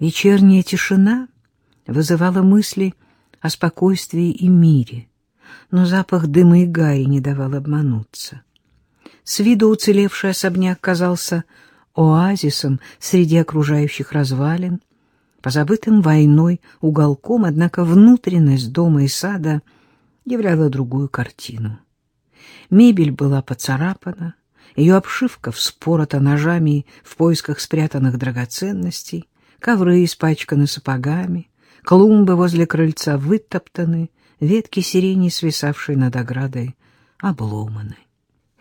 Вечерняя тишина вызывала мысли о спокойствии и мире, но запах дыма и гари не давал обмануться. С виду уцелевший особняк казался оазисом среди окружающих развалин, позабытым войной уголком, однако внутренность дома и сада являла другую картину. Мебель была поцарапана, ее обшивка вспорота ножами в поисках спрятанных драгоценностей, ковры испачканы сапогами, клумбы возле крыльца вытоптаны, ветки сирени, свисавшие над оградой, обломаны.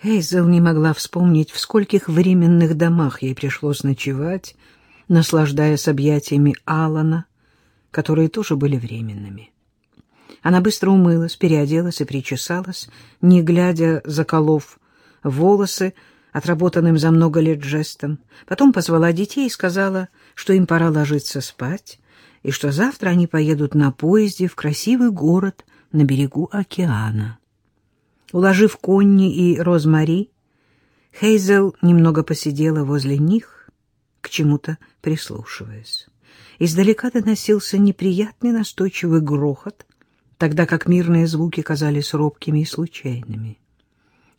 Эйзел не могла вспомнить, в скольких временных домах ей пришлось ночевать, наслаждаясь объятиями Алана, которые тоже были временными. Она быстро умылась, переоделась и причесалась, не глядя, заколов волосы, отработанным за много лет жестом. Потом позвала детей и сказала, что им пора ложиться спать, и что завтра они поедут на поезде в красивый город на берегу океана. Уложив Конни и Розмари, Хейзел немного посидела возле них, к чему-то прислушиваясь. Издалека доносился неприятный настойчивый грохот, тогда как мирные звуки казались робкими и случайными.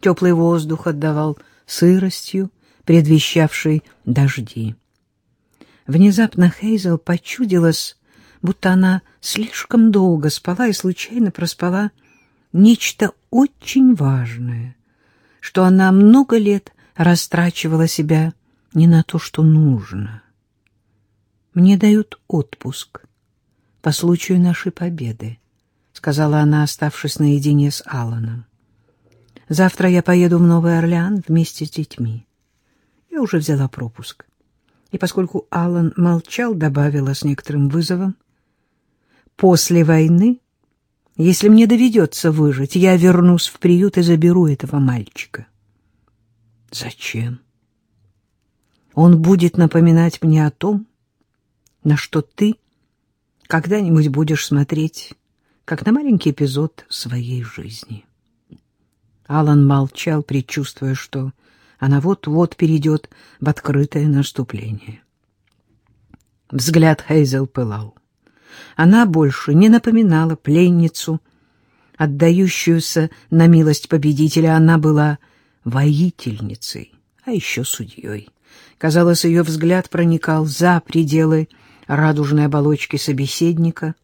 Теплый воздух отдавал сыростью, предвещавшей дожди. Внезапно Хейзел почудилась, будто она слишком долго спала и случайно проспала нечто очень важное, что она много лет растрачивала себя не на то, что нужно. «Мне дают отпуск по случаю нашей победы», — сказала она, оставшись наедине с Алланом. «Завтра я поеду в Новый Орлеан вместе с детьми. Я уже взяла пропуск». И поскольку Аллан молчал, добавила с некоторым вызовом, «После войны если мне доведется выжить, я вернусь в приют и заберу этого мальчика. Зачем? Он будет напоминать мне о том, на что ты когда-нибудь будешь смотреть, как на маленький эпизод своей жизни. Алан молчал, предчувствуя, что она вот-вот перейдет в открытое наступление. Взгляд Хейзел пылал. Она больше не напоминала пленницу, отдающуюся на милость победителя. Она была воительницей, а еще судьей. Казалось, ее взгляд проникал за пределы радужной оболочки собеседника.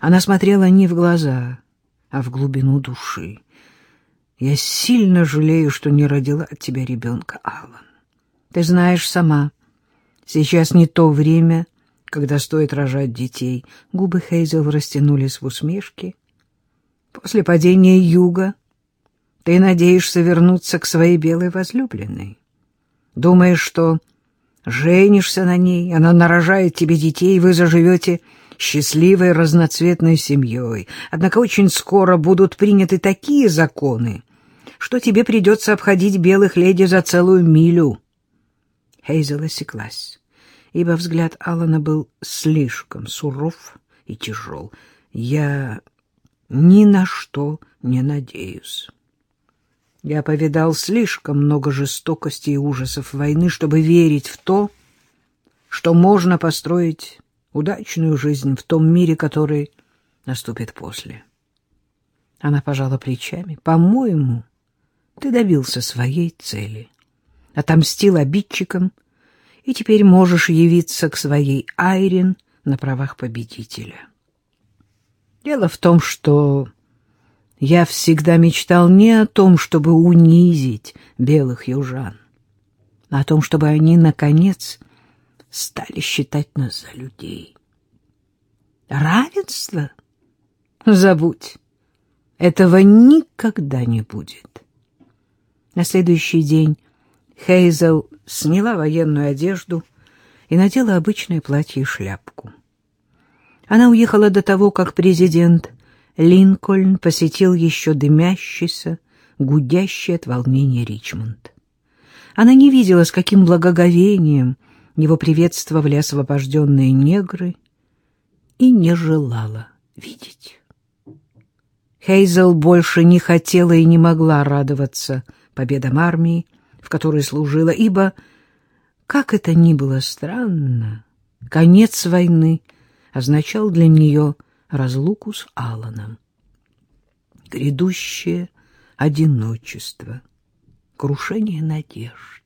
Она смотрела не в глаза, а в глубину души. «Я сильно жалею, что не родила от тебя ребенка, Аллан. Ты знаешь сама, сейчас не то время, когда стоит рожать детей. Губы Хейзел растянулись в усмешке. После падения юга ты надеешься вернуться к своей белой возлюбленной. Думаешь, что женишься на ней, она нарожает тебе детей, и вы заживете счастливой разноцветной семьей. Однако очень скоро будут приняты такие законы, что тебе придется обходить белых леди за целую милю. Хейзел осеклась ибо взгляд Алана был слишком суров и тяжел. Я ни на что не надеюсь. Я повидал слишком много жестокости и ужасов войны, чтобы верить в то, что можно построить удачную жизнь в том мире, который наступит после. Она пожала плечами. По-моему, ты добился своей цели. Отомстил обидчикам, и теперь можешь явиться к своей Айрин на правах победителя. Дело в том, что я всегда мечтал не о том, чтобы унизить белых южан, а о том, чтобы они, наконец, стали считать нас за людей. Равенство? Забудь. Этого никогда не будет. На следующий день Хейзел сняла военную одежду и надела обычное платье и шляпку. Она уехала до того, как президент Линкольн посетил еще дымящийся, гудящий от волнения Ричмонд. Она не видела, с каким благоговением его приветствовали освобожденные негры, и не желала видеть. Хейзел больше не хотела и не могла радоваться победам армии, в которой служила, ибо, как это ни было странно, Конец войны означал для нее разлуку с Алланом. Грядущее одиночество, крушение надежд.